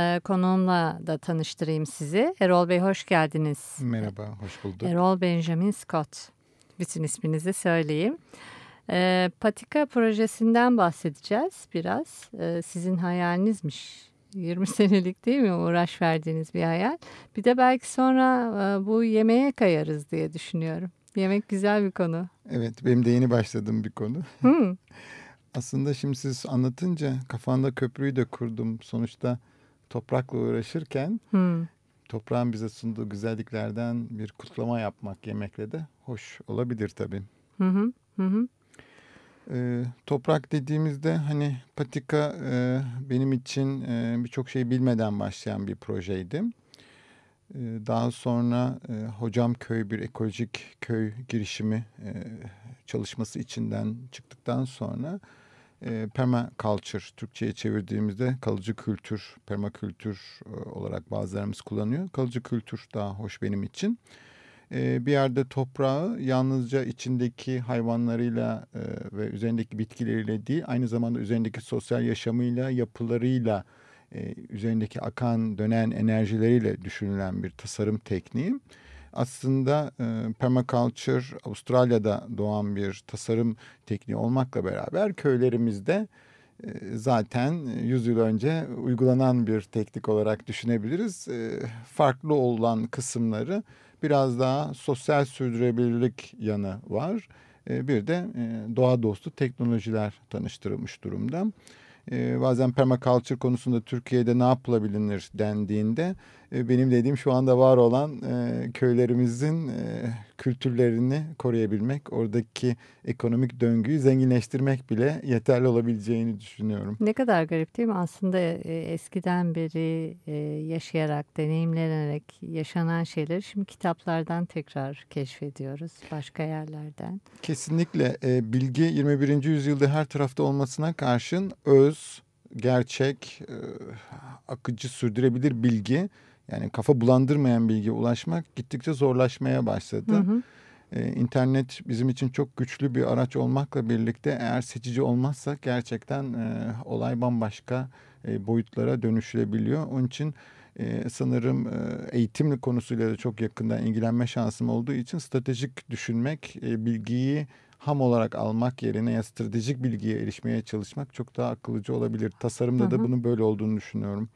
Ee, konuğumla da tanıştırayım sizi. Erol Bey hoş geldiniz. Merhaba, hoş bulduk. Erol Benjamin Scott. Bütün isminizi söyleyeyim. Ee, Patika projesinden bahsedeceğiz biraz. Ee, sizin hayalinizmiş 20 senelik değil mi uğraş verdiğiniz bir hayal. Bir de belki sonra e, bu yemeğe kayarız diye düşünüyorum. Yemek güzel bir konu. Evet benim de yeni başladığım bir konu. Hmm. Aslında şimdi siz anlatınca kafanda köprüyü de kurdum. Sonuçta toprakla uğraşırken Hmm. toprağın bize sunduğu güzelliklerden bir kutlama yapmak yemekle de hoş olabilir tabii. Hı hı. Hı hı. Ee, toprak dediğimizde hani patika e, benim için e, birçok şey bilmeden başlayan bir projeydi. Ee, daha sonra e, Hocam Köy bir ekolojik köy girişimi e, çalışması içinden çıktıktan sonra e, permaculture Türkçe'ye çevirdiğimizde kalıcı kültür, permakültür e, olarak bazılarımız kullanıyor. Kalıcı kültür daha hoş benim için. E, bir yerde toprağı yalnızca içindeki hayvanlarıyla e, ve üzerindeki bitkileriyle değil aynı zamanda üzerindeki sosyal yaşamıyla, yapılarıyla, e, üzerindeki akan dönen enerjileriyle düşünülen bir tasarım tekniği. Aslında e, permaculture Avustralya'da doğan bir tasarım tekniği olmakla beraber köylerimizde e, zaten 100 yıl önce uygulanan bir teknik olarak düşünebiliriz. E, farklı olan kısımları biraz daha sosyal sürdürülebilirlik yanı var. E, bir de doğa dostu teknolojiler tanıştırılmış durumda. Bazen permaculture konusunda Türkiye'de ne yapılabilir dendiğinde benim dediğim şu anda var olan e, köylerimizin e, kültürlerini koruyabilmek, oradaki ekonomik döngüyü zenginleştirmek bile yeterli olabileceğini düşünüyorum. Ne kadar garip değil mi? Aslında e, eskiden beri e, yaşayarak, deneyimlenerek yaşanan şeyleri şimdi kitaplardan tekrar keşfediyoruz başka yerlerden. Kesinlikle e, bilgi 21. yüzyılda her tarafta olmasına karşın öz, gerçek, e, akıcı, sürdürebilir bilgi yani kafa bulandırmayan bilgiye ulaşmak gittikçe zorlaşmaya başladı. Hı hı. Ee, internet bizim için çok güçlü bir araç olmakla birlikte eğer seçici olmazsak gerçekten e, olay bambaşka e, boyutlara dönüşülebiliyor. Onun için e, sanırım e, eğitimli konusuyla da çok yakından ilgilenme şansım olduğu için stratejik düşünmek, e, bilgiyi ham olarak almak yerine ya stratejik bilgiye erişmeye çalışmak çok daha akıllıcı olabilir. Tasarımda hı hı. da bunun böyle olduğunu düşünüyorum.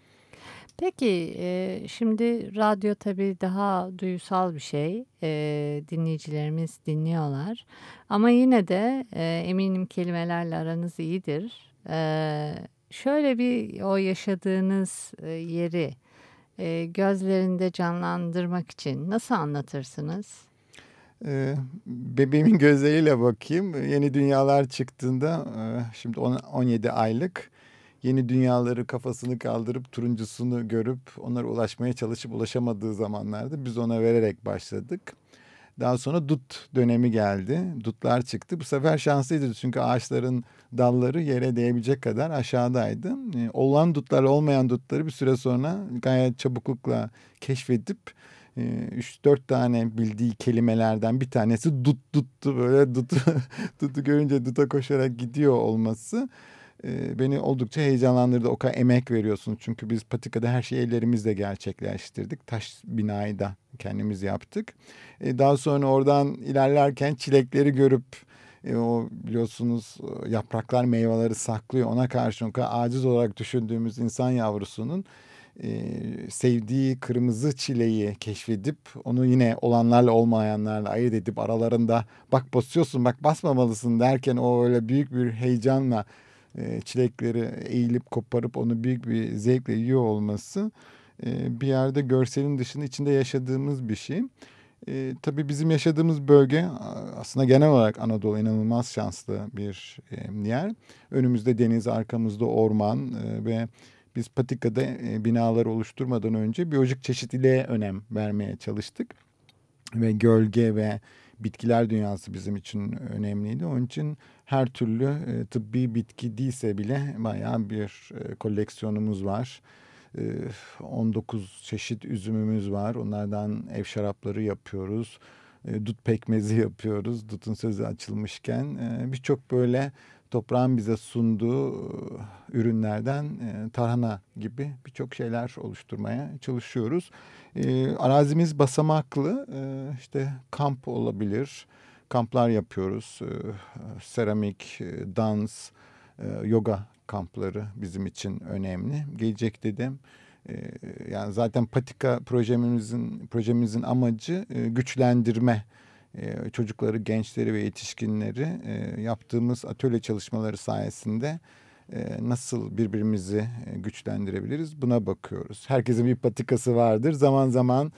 Peki e, şimdi radyo tabii daha duysal bir şey. E, dinleyicilerimiz dinliyorlar. Ama yine de e, eminim kelimelerle aranız iyidir. E, şöyle bir o yaşadığınız e, yeri e, gözlerinde canlandırmak için nasıl anlatırsınız? Ee, bebeğimin gözleriyle bakayım. Yeni dünyalar çıktığında şimdi 17 aylık yeni dünyaları kafasını kaldırıp turuncusunu görüp onlara ulaşmaya çalışıp ulaşamadığı zamanlarda biz ona vererek başladık. Daha sonra dut dönemi geldi. Dutlar çıktı. Bu sefer şanslıydı çünkü ağaçların dalları yere değebilecek kadar aşağıdaydı. Ee, olan dutlar olmayan dutları bir süre sonra gayet çabuklukla keşfedip 3-4 e, tane bildiği kelimelerden bir tanesi dut duttu böyle dutu, dutu görünce duta koşarak gidiyor olması e, beni oldukça heyecanlandırdı. O kadar emek veriyorsunuz çünkü biz patikada her şeyi ellerimizle gerçekleştirdik. Taş binayı da kendimiz yaptık. E, daha sonra oradan ilerlerken çilekleri görüp e, o biliyorsunuz yapraklar meyveleri saklıyor. Ona karşı o kadar aciz olarak düşündüğümüz insan yavrusunun e, sevdiği kırmızı çileği keşfedip onu yine olanlarla olmayanlarla ayırt edip aralarında bak basıyorsun bak basmamalısın derken o öyle büyük bir heyecanla e, çilekleri eğilip koparıp onu büyük bir zevkle yiyor olması e, bir yerde görselin dışında içinde yaşadığımız bir şey. E, tabii bizim yaşadığımız bölge aslında genel olarak Anadolu inanılmaz şanslı bir e, yer. Önümüzde deniz, arkamızda orman e, ve biz patikada e, binaları oluşturmadan önce biyolojik çeşitliliğe önem vermeye çalıştık. Ve gölge ve bitkiler dünyası bizim için önemliydi. Onun için her türlü e, tıbbi bitki değilse bile bayağı bir e, koleksiyonumuz var. 19 e, çeşit üzümümüz var. Onlardan ev şarapları yapıyoruz. Dut pekmezi yapıyoruz. Dutun sözü açılmışken birçok böyle toprağın bize sunduğu ürünlerden tarhana gibi birçok şeyler oluşturmaya çalışıyoruz. Arazimiz basamaklı. İşte kamp olabilir. Kamplar yapıyoruz. Seramik, dans, yoga kampları bizim için önemli. Gelecek dedim. Yani zaten patika projemizin projemizin amacı güçlendirme e, çocukları, gençleri ve yetişkinleri e, yaptığımız atölye çalışmaları sayesinde e, nasıl birbirimizi e, güçlendirebiliriz buna bakıyoruz. Herkesin bir patikası vardır. Zaman zaman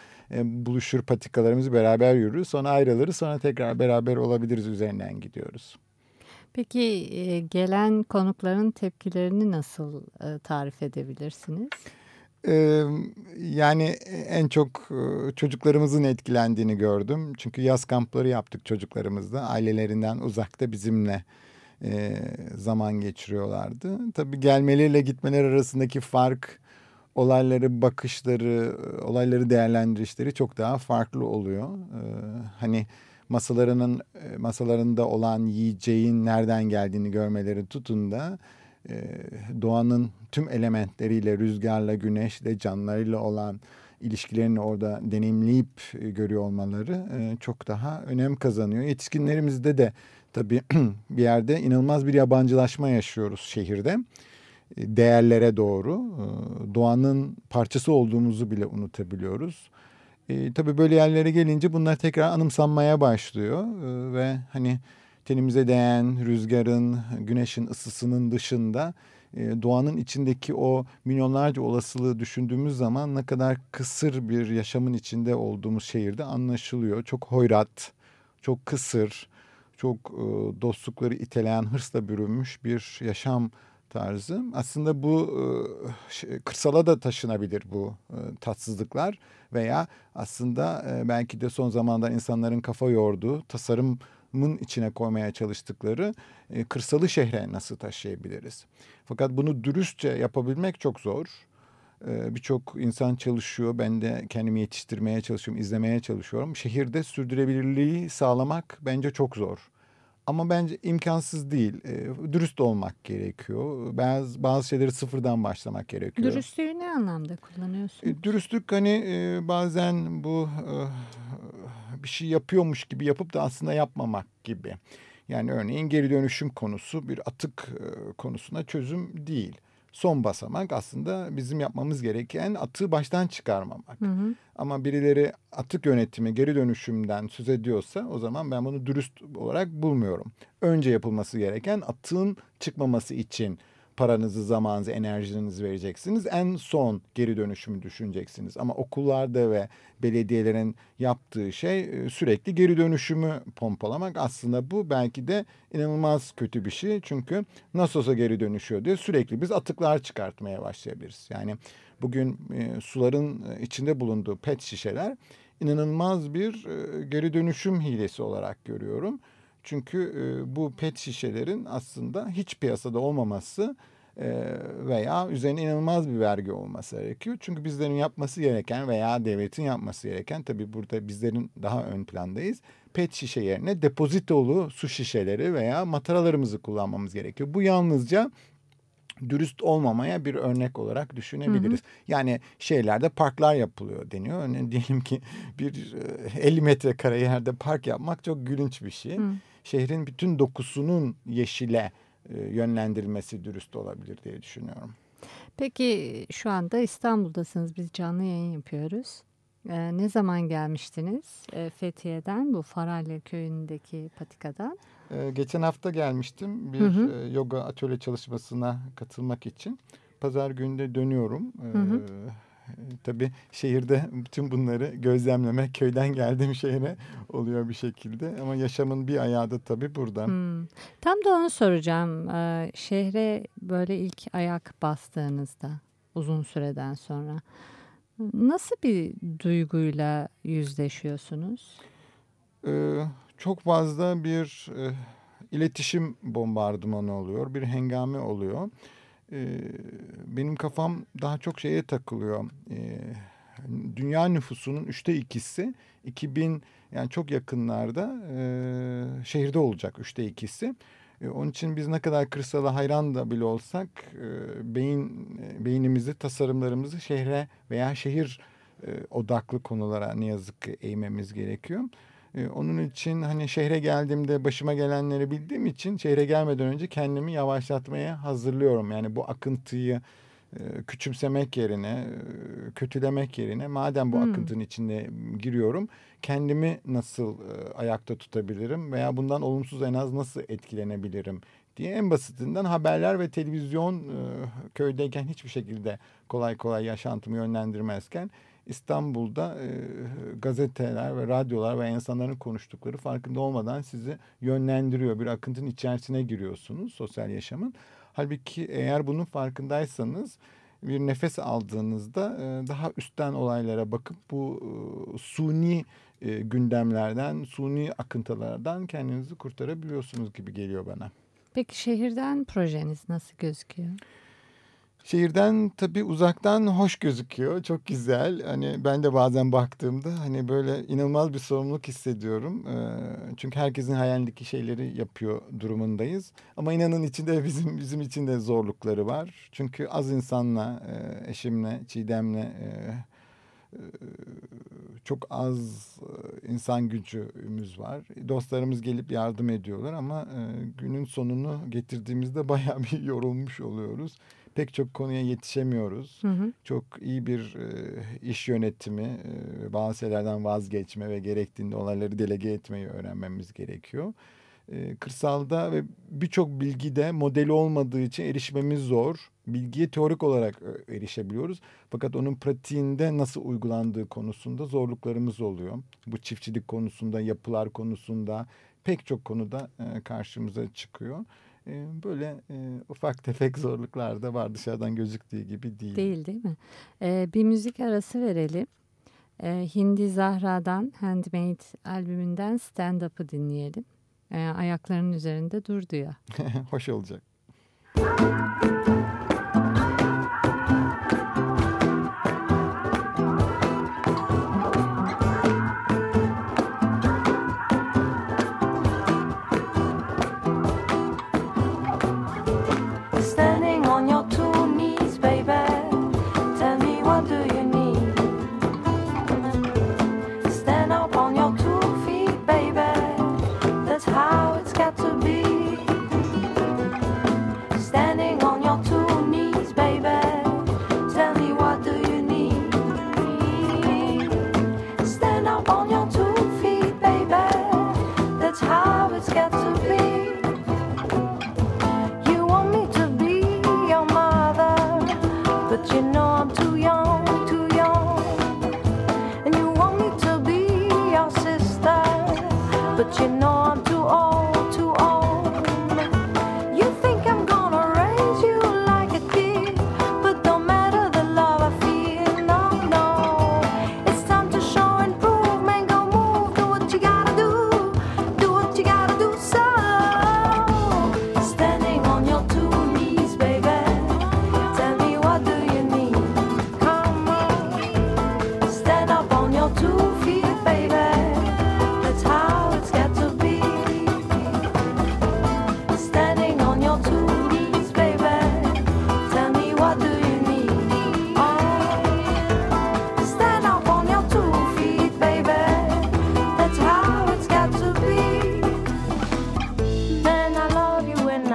buluşur patikalarımızı beraber yürürüz. Sonra ayrılırız. Sonra tekrar beraber olabiliriz üzerinden gidiyoruz. Peki gelen konukların tepkilerini nasıl tarif edebilirsiniz? Yani en çok çocuklarımızın etkilendiğini gördüm. Çünkü yaz kampları yaptık çocuklarımızla. Ailelerinden uzakta bizimle zaman geçiriyorlardı. Tabii gelmeleriyle gitmeler arasındaki fark, olayları bakışları, olayları değerlendirişleri çok daha farklı oluyor. hani masalarının masalarında olan yiyeceğin nereden geldiğini görmeleri tutun da doğanın tüm elementleriyle, rüzgarla, güneşle, canlarıyla olan ilişkilerini orada deneyimleyip görüyor olmaları çok daha önem kazanıyor. Yetişkinlerimizde de tabii bir yerde inanılmaz bir yabancılaşma yaşıyoruz şehirde. Değerlere doğru, doğanın parçası olduğumuzu bile unutabiliyoruz. E, tabii böyle yerlere gelince bunlar tekrar anımsanmaya başlıyor e, ve hani tenimize değen rüzgarın, güneşin ısısının dışında e, doğanın içindeki o milyonlarca olasılığı düşündüğümüz zaman ne kadar kısır bir yaşamın içinde olduğumuz şehirde anlaşılıyor. Çok hoyrat, çok kısır, çok e, dostlukları iteleyen hırsla bürünmüş bir yaşam tarzı. Aslında bu e, kırsala da taşınabilir bu tatsızlıklar veya aslında belki de son zamanda insanların kafa yorduğu tasarım mın içine koymaya çalıştıkları e, kırsalı şehre nasıl taşıyabiliriz? Fakat bunu dürüstçe yapabilmek çok zor. E, Birçok insan çalışıyor. Ben de kendimi yetiştirmeye çalışıyorum, izlemeye çalışıyorum. Şehirde sürdürülebilirliği sağlamak bence çok zor. Ama bence imkansız değil. E, dürüst olmak gerekiyor. Bazı, bazı şeyleri sıfırdan başlamak gerekiyor. Dürüstlüğü ne anlamda kullanıyorsunuz? E, dürüstlük hani e, bazen bu e, bir şey yapıyormuş gibi yapıp da aslında yapmamak gibi. Yani örneğin geri dönüşüm konusu bir atık e, konusuna çözüm değil. Son basamak aslında bizim yapmamız gereken atığı baştan çıkarmamak. Hı hı. Ama birileri atık yönetimi, geri dönüşümden söz ediyorsa o zaman ben bunu dürüst olarak bulmuyorum. Önce yapılması gereken atığın çıkmaması için paranızı, zamanınızı, enerjinizi vereceksiniz. En son geri dönüşümü düşüneceksiniz. Ama okullarda ve belediyelerin yaptığı şey e, sürekli geri dönüşümü pompalamak. Aslında bu belki de inanılmaz kötü bir şey. Çünkü nasıl olsa geri dönüşüyor diye sürekli biz atıklar çıkartmaya başlayabiliriz. Yani bugün e, suların e, içinde bulunduğu pet şişeler inanılmaz bir geri dönüşüm hilesi olarak görüyorum. Çünkü e, bu pet şişelerin aslında hiç piyasada olmaması e, veya üzerine inanılmaz bir vergi olması gerekiyor. Çünkü bizlerin yapması gereken veya devletin yapması gereken tabii burada bizlerin daha ön plandayız. Pet şişe yerine depozitolu su şişeleri veya mataralarımızı kullanmamız gerekiyor. Bu yalnızca dürüst olmamaya bir örnek olarak düşünebiliriz. Hı hı. Yani şeylerde parklar yapılıyor deniyor. Örneğin diyelim ki bir 50 metrekare yerde park yapmak çok gülünç bir şey. Hı şehrin bütün dokusunun yeşile e, yönlendirilmesi dürüst olabilir diye düşünüyorum. Peki şu anda İstanbul'dasınız. Biz canlı yayın yapıyoruz. Ee, ne zaman gelmiştiniz e, Fethiye'den bu Faralya köyündeki patikadan? Ee, geçen hafta gelmiştim bir hı hı. E, yoga atölye çalışmasına katılmak için. Pazar günde dönüyorum. Ee, hı hı. Tabii şehirde bütün bunları gözlemlemek köyden geldiğim şehre oluyor bir şekilde. Ama yaşamın bir ayağı da tabii burada. Hmm. Tam da onu soracağım. Ee, şehre böyle ilk ayak bastığınızda uzun süreden sonra. Nasıl bir duyguyla yüzleşiyorsunuz? Ee, çok fazla bir e, iletişim bombardımanı oluyor, bir hengame oluyor. Ee, benim kafam daha çok şeye takılıyor. Ee, dünya nüfusunun üçte ikisi 2000 yani çok yakınlarda e, şehirde olacak üçte ikisi. E, onun için biz ne kadar kırsala hayran da bile olsak e, beyin e, beynimizi, tasarımlarımızı şehre veya şehir e, odaklı konulara ne yazık ki eğmemiz gerekiyor. E, onun için hani şehre geldiğimde başıma gelenleri bildiğim için şehre gelmeden önce kendimi yavaşlatmaya hazırlıyorum. Yani bu akıntıyı e, küçümsemek yerine, e, kötülemek yerine madem bu hmm. akıntının içinde giriyorum kendimi nasıl e, ayakta tutabilirim veya bundan olumsuz en az nasıl etkilenebilirim diye en basitinden haberler ve televizyon köydeyken hiçbir şekilde kolay kolay yaşantımı yönlendirmezken İstanbul'da e, gazeteler ve radyolar ve insanların konuştukları farkında olmadan sizi yönlendiriyor. Bir akıntının içerisine giriyorsunuz sosyal yaşamın. Halbuki eğer bunun farkındaysanız bir nefes aldığınızda e, daha üstten olaylara bakıp bu e, suni e, gündemlerden, suni akıntılardan kendinizi kurtarabiliyorsunuz gibi geliyor bana. Peki şehirden projeniz nasıl gözüküyor? Şehirden tabii uzaktan hoş gözüküyor. Çok güzel. Hani ben de bazen baktığımda hani böyle inanılmaz bir sorumluluk hissediyorum. Çünkü herkesin hayalindeki şeyleri yapıyor durumundayız. Ama inanın içinde bizim bizim için de zorlukları var. Çünkü az insanla, eşimle, Çiğdem'le çok az insan gücümüz var. Dostlarımız gelip yardım ediyorlar ama günün sonunu getirdiğimizde bayağı bir yorulmuş oluyoruz pek çok konuya yetişemiyoruz. Hı hı. Çok iyi bir e, iş yönetimi, e, bazı şeylerden vazgeçme ve gerektiğinde olayları delege etmeyi öğrenmemiz gerekiyor. E, kırsalda ve birçok bilgide modeli olmadığı için erişmemiz zor. Bilgiye teorik olarak erişebiliyoruz. Fakat onun pratiğinde nasıl uygulandığı konusunda zorluklarımız oluyor. Bu çiftçilik konusunda, yapılar konusunda pek çok konuda e, karşımıza çıkıyor. Böyle e, ufak tefek zorluklar da var dışarıdan gözüktüğü gibi değil. Değil değil mi? Ee, bir müzik arası verelim. Ee, Hindi Zahra'dan Handmade albümünden Stand Up'ı dinleyelim. Ee, ayaklarının üzerinde dur diyor. Hoş olacak.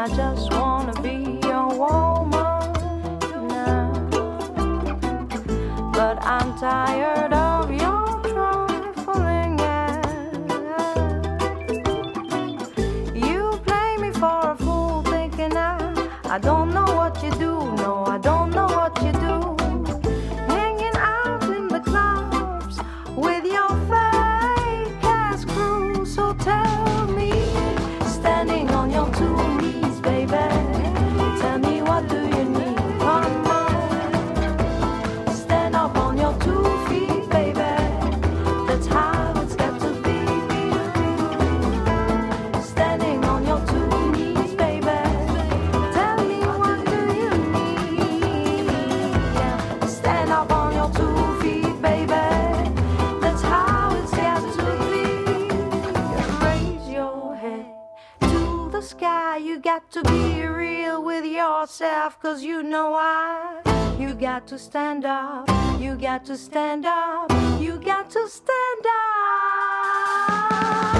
I just wanna be your woman now. But I'm tired. got to be real with yourself, cause you know why. You got to stand up, you got to stand up, you got to stand up.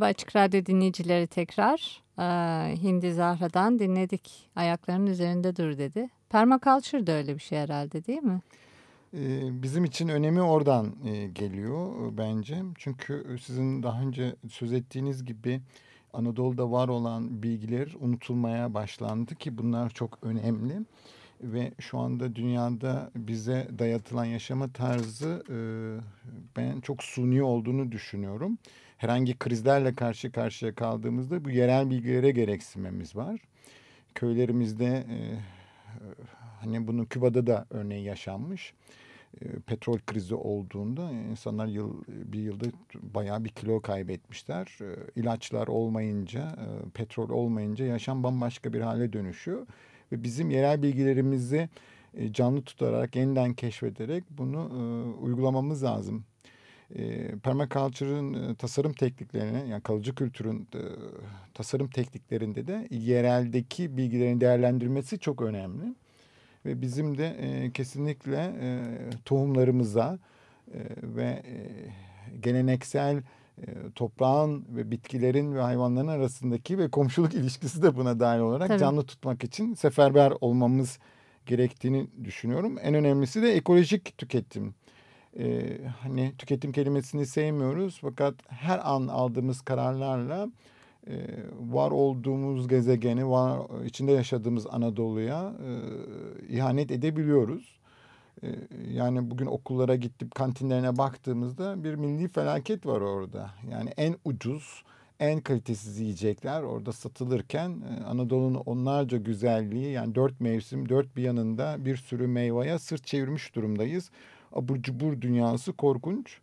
Merhaba Açık Radyo dinleyicileri tekrar. Ee, Hindi Zahra'dan dinledik. Ayaklarının üzerinde dur dedi. Permaculture da öyle bir şey herhalde değil mi? Ee, Bizim için önemi oradan e, geliyor bence. Çünkü sizin daha önce söz ettiğiniz gibi Anadolu'da var olan bilgiler unutulmaya başlandı ki bunlar çok önemli. Ve şu anda dünyada bize dayatılan yaşama tarzı e, ben çok suni olduğunu düşünüyorum. Herhangi krizlerle karşı karşıya kaldığımızda bu yerel bilgilere gereksinmemiz var. Köylerimizde e, hani bunu Küba'da da örneği yaşanmış. E, petrol krizi olduğunda insanlar yıl bir yılda bayağı bir kilo kaybetmişler. E, ilaçlar olmayınca, petrol olmayınca yaşam bambaşka bir hale dönüşüyor. Ve bizim yerel bilgilerimizi e, canlı tutarak, yeniden keşfederek bunu e, uygulamamız lazım. E, permaculture'ın e, tasarım tekniklerine yani kalıcı kültürün tasarım tekniklerinde de yereldeki bilgilerin değerlendirmesi çok önemli. Ve bizim de kesinlikle e, tohumlarımıza ve e, geleneksel toprağın ve bitkilerin ve hayvanların arasındaki ve komşuluk ilişkisi de buna dahil olarak Tabii. canlı tutmak için seferber olmamız gerektiğini düşünüyorum. En önemlisi de ekolojik tüketim. Ee, hani tüketim kelimesini sevmiyoruz fakat her an aldığımız kararlarla e, var olduğumuz gezegeni, var içinde yaşadığımız Anadolu'ya e, ihanet edebiliyoruz. E, yani bugün okullara gidip kantinlerine baktığımızda bir milli felaket var orada. Yani en ucuz, en kalitesiz yiyecekler orada satılırken e, Anadolu'nun onlarca güzelliği yani dört mevsim dört bir yanında bir sürü meyveye sırt çevirmiş durumdayız. Abur cubur dünyası korkunç.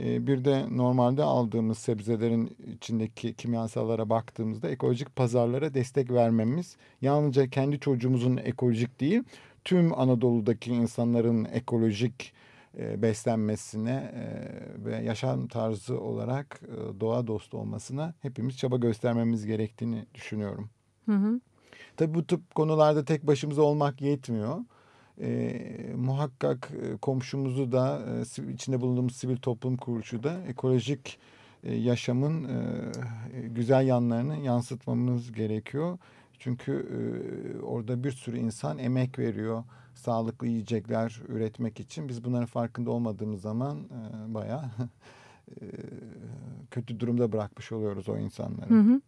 E, Bir de normalde aldığımız sebzelerin içindeki kimyasallara baktığımızda ekolojik pazarlara destek vermemiz yalnızca kendi çocuğumuzun ekolojik değil tüm Anadolu'daki insanların ekolojik e, beslenmesine e, ve yaşam tarzı olarak e, doğa dostu olmasına hepimiz çaba göstermemiz gerektiğini düşünüyorum. Hı hı. Tabii bu tip konularda tek başımıza olmak yetmiyor. E, muhakkak komşumuzu da e, içinde bulunduğumuz sivil toplum kuruluşu da ekolojik e, yaşamın e, güzel yanlarını yansıtmamız gerekiyor. Çünkü e, orada bir sürü insan emek veriyor sağlıklı yiyecekler üretmek için. Biz bunların farkında olmadığımız zaman e, bayağı e, kötü durumda bırakmış oluyoruz o insanları. Hı hı.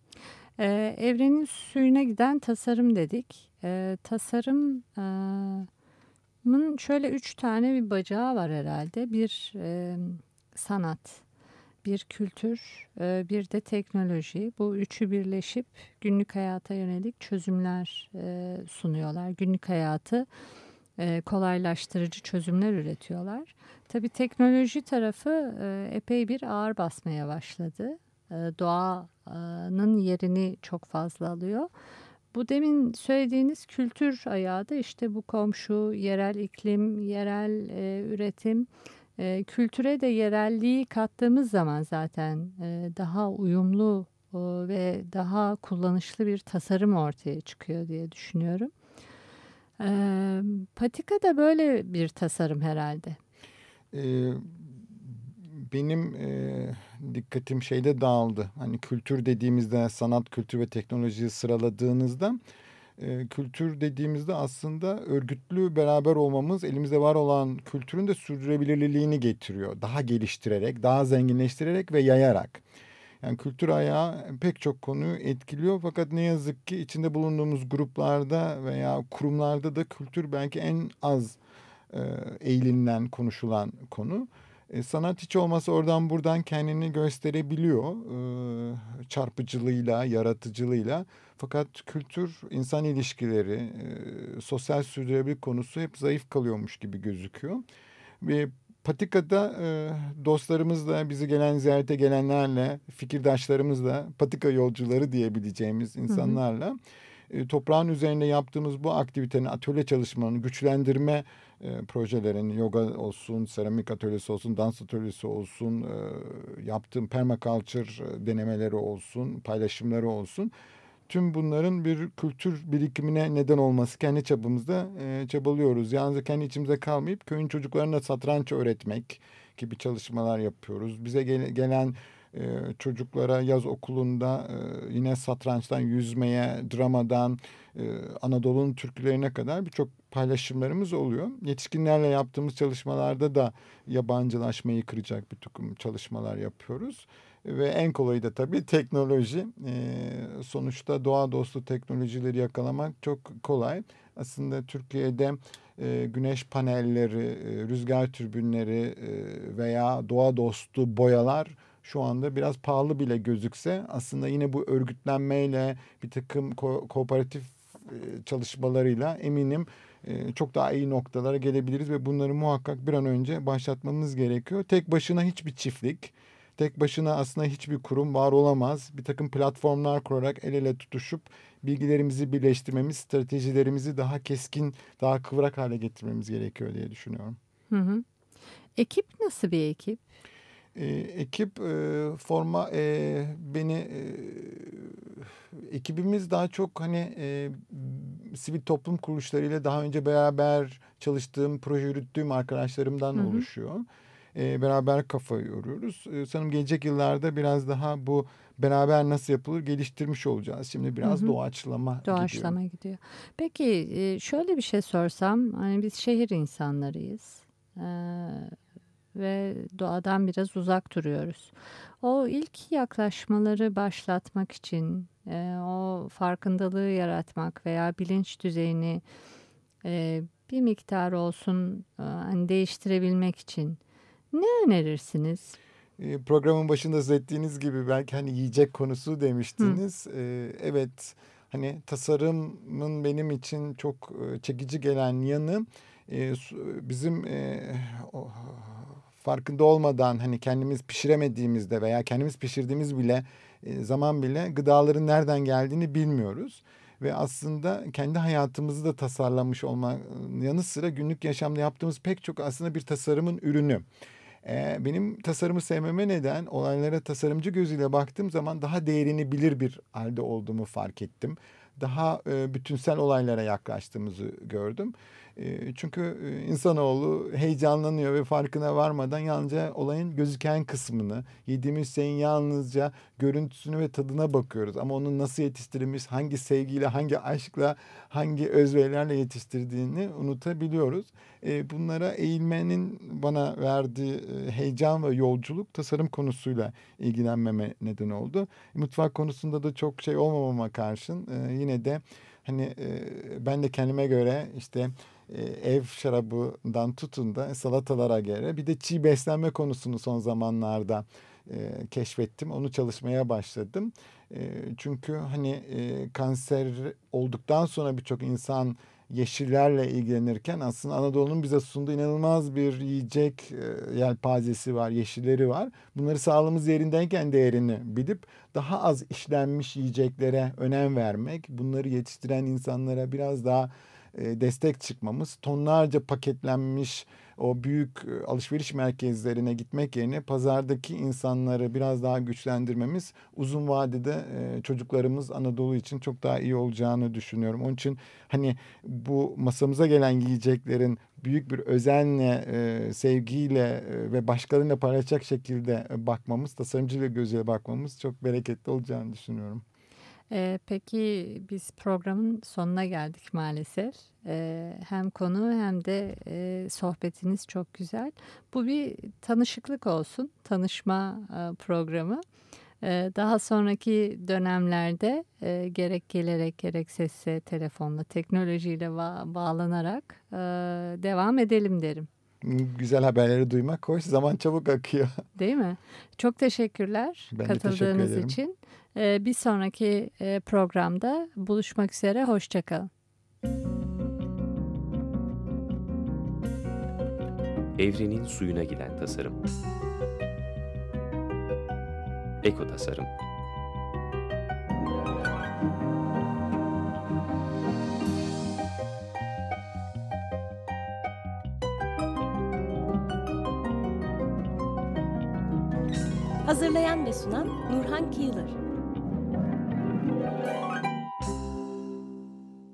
Ee, evrenin suyuna giden tasarım dedik. Ee, tasarımın şöyle üç tane bir bacağı var herhalde. Bir e, sanat, bir kültür, e, bir de teknoloji. Bu üçü birleşip günlük hayata yönelik çözümler e, sunuyorlar. Günlük hayatı e, kolaylaştırıcı çözümler üretiyorlar. Tabii teknoloji tarafı epey bir ağır basmaya başladı. Doğanın yerini çok fazla alıyor. Bu demin söylediğiniz kültür ayağı da işte bu komşu, yerel iklim, yerel e, üretim, e, kültüre de yerelliği kattığımız zaman zaten e, daha uyumlu e, ve daha kullanışlı bir tasarım ortaya çıkıyor diye düşünüyorum. E, patika da böyle bir tasarım herhalde. Ee, benim e, dikkatim şeyde dağıldı. Hani kültür dediğimizde sanat, kültür ve teknolojiyi sıraladığınızda kültür dediğimizde aslında örgütlü beraber olmamız elimizde var olan kültürün de sürdürülebilirliğini getiriyor. Daha geliştirerek, daha zenginleştirerek ve yayarak. Yani kültür ayağı pek çok konuyu etkiliyor fakat ne yazık ki içinde bulunduğumuz gruplarda veya kurumlarda da kültür belki en az e, eğlenilen, konuşulan konu. E, sanat hiç olmasa oradan buradan kendini gösterebiliyor e, çarpıcılığıyla, yaratıcılığıyla. Fakat kültür, insan ilişkileri, e, sosyal sürdürülebilirlik konusu hep zayıf kalıyormuş gibi gözüküyor. Ve Patika'da e, dostlarımızla, bizi gelen ziyarete gelenlerle, fikirdaşlarımızla, patika yolcuları diyebileceğimiz insanlarla e, toprağın üzerinde yaptığımız bu aktivitenin, atölye çalışmanın, güçlendirme e, projelerin, yoga olsun, seramik atölyesi olsun, dans atölyesi olsun, e, yaptığım permaculture denemeleri olsun, paylaşımları olsun. Tüm bunların bir kültür birikimine neden olması kendi çabamızda e, çabalıyoruz. Yalnız kendi içimize kalmayıp köyün çocuklarına satranç öğretmek gibi çalışmalar yapıyoruz. Bize gele, gelen e, çocuklara yaz okulunda e, yine satrançtan yüzmeye, dramadan, e, Anadolu'nun türkülerine kadar birçok paylaşımlarımız oluyor. Yetişkinlerle yaptığımız çalışmalarda da yabancılaşmayı kıracak bir takım çalışmalar yapıyoruz. Ve en kolayı da tabii teknoloji. E, sonuçta doğa dostu teknolojileri yakalamak çok kolay. Aslında Türkiye'de e, güneş panelleri, e, rüzgar türbinleri e, veya doğa dostu boyalar şu anda biraz pahalı bile gözükse aslında yine bu örgütlenmeyle bir takım ko kooperatif e, çalışmalarıyla eminim çok daha iyi noktalara gelebiliriz ve bunları muhakkak bir an önce başlatmamız gerekiyor. Tek başına hiçbir çiftlik, tek başına aslında hiçbir kurum var olamaz. Bir takım platformlar kurarak el ele tutuşup bilgilerimizi birleştirmemiz, stratejilerimizi daha keskin, daha kıvrak hale getirmemiz gerekiyor diye düşünüyorum. Hı hı. Ekip nasıl bir ekip? E, ekip e, forma e, beni e, ekibimiz daha çok hani e, sivil toplum kuruluşlarıyla daha önce beraber çalıştığım, proje yürüttüğüm arkadaşlarımdan Hı hı. oluşuyor. E, beraber kafa yoruyoruz. E, sanırım gelecek yıllarda biraz daha bu beraber nasıl yapılır geliştirmiş olacağız. Şimdi biraz Hı hı. doğaçlama, gidiyor. Doğaçlama gidiyor. Peki e, şöyle bir şey sorsam hani biz şehir insanlarıyız Ee, ve doğadan biraz uzak duruyoruz. O ilk yaklaşmaları başlatmak için e, o farkındalığı yaratmak veya bilinç düzeyini e, bir miktar olsun e, hani değiştirebilmek için ne önerirsiniz? E, programın başında söz ettiğiniz gibi belki hani yiyecek konusu demiştiniz. E, evet hani tasarımın benim için çok e, çekici gelen yanı e, bizim e, farkında olmadan hani kendimiz pişiremediğimizde veya kendimiz pişirdiğimiz bile zaman bile gıdaların nereden geldiğini bilmiyoruz. Ve aslında kendi hayatımızı da tasarlamış olmanın yanı sıra günlük yaşamda yaptığımız pek çok aslında bir tasarımın ürünü. Ee, benim tasarımı sevmeme neden olaylara tasarımcı gözüyle baktığım zaman daha değerini bilir bir halde olduğumu fark ettim. Daha e, bütünsel olaylara yaklaştığımızı gördüm. E, çünkü e, insanoğlu heyecanlanıyor ve farkına varmadan yalnızca olayın gözüken kısmını, yediğimiz şeyin yalnızca görüntüsünü ve tadına bakıyoruz. Ama onun nasıl yetiştirilmiş, hangi sevgiyle, hangi aşkla, hangi özverilerle yetiştirdiğini unutabiliyoruz. E, bunlara eğilmenin bana verdiği heyecan ve yolculuk tasarım konusuyla ilgilenmeme neden oldu. Mutfak konusunda da çok şey olmamama karşın yine de hani e, ben de kendime göre işte e, ev şarabından tutun da salatalara göre bir de çiğ beslenme konusunu son zamanlarda e, keşfettim. Onu çalışmaya başladım. E, çünkü hani e, kanser olduktan sonra birçok insan yeşillerle ilgilenirken aslında Anadolu'nun bize sunduğu inanılmaz bir yiyecek e, yelpazesi var, yeşilleri var. Bunları sağlığımız yerindeyken değerini bilip daha az işlenmiş yiyeceklere önem vermek, bunları yetiştiren insanlara biraz daha e, destek çıkmamız, tonlarca paketlenmiş o büyük e, alışveriş merkezlerine gitmek yerine pazardaki insanları biraz daha güçlendirmemiz uzun vadede e, çocuklarımız Anadolu için çok daha iyi olacağını düşünüyorum. Onun için hani bu masamıza gelen yiyeceklerin büyük bir özenle, e, sevgiyle ve başkalarıyla paylaşacak şekilde bakmamız, tasarımcıyla gözüyle bakmamız çok bereketli olacağını düşünüyorum. Ee, peki biz programın sonuna geldik maalesef. Ee, hem konu hem de e, sohbetiniz çok güzel. Bu bir tanışıklık olsun, tanışma e, programı. Ee, daha sonraki dönemlerde e, gerek gelerek gerek sesle, telefonla, teknolojiyle ba- bağlanarak e, devam edelim derim. Güzel haberleri duymak hoş, zaman çabuk akıyor. Değil mi? Çok teşekkürler Ben teşekkür katıldığınız ederim. için. Ee, bir sonraki e, programda buluşmak üzere. Hoşçakalın. Evrenin suyuna giden tasarım. Eko tasarım. Hazırlayan ve sunan Nurhan Kıyılır.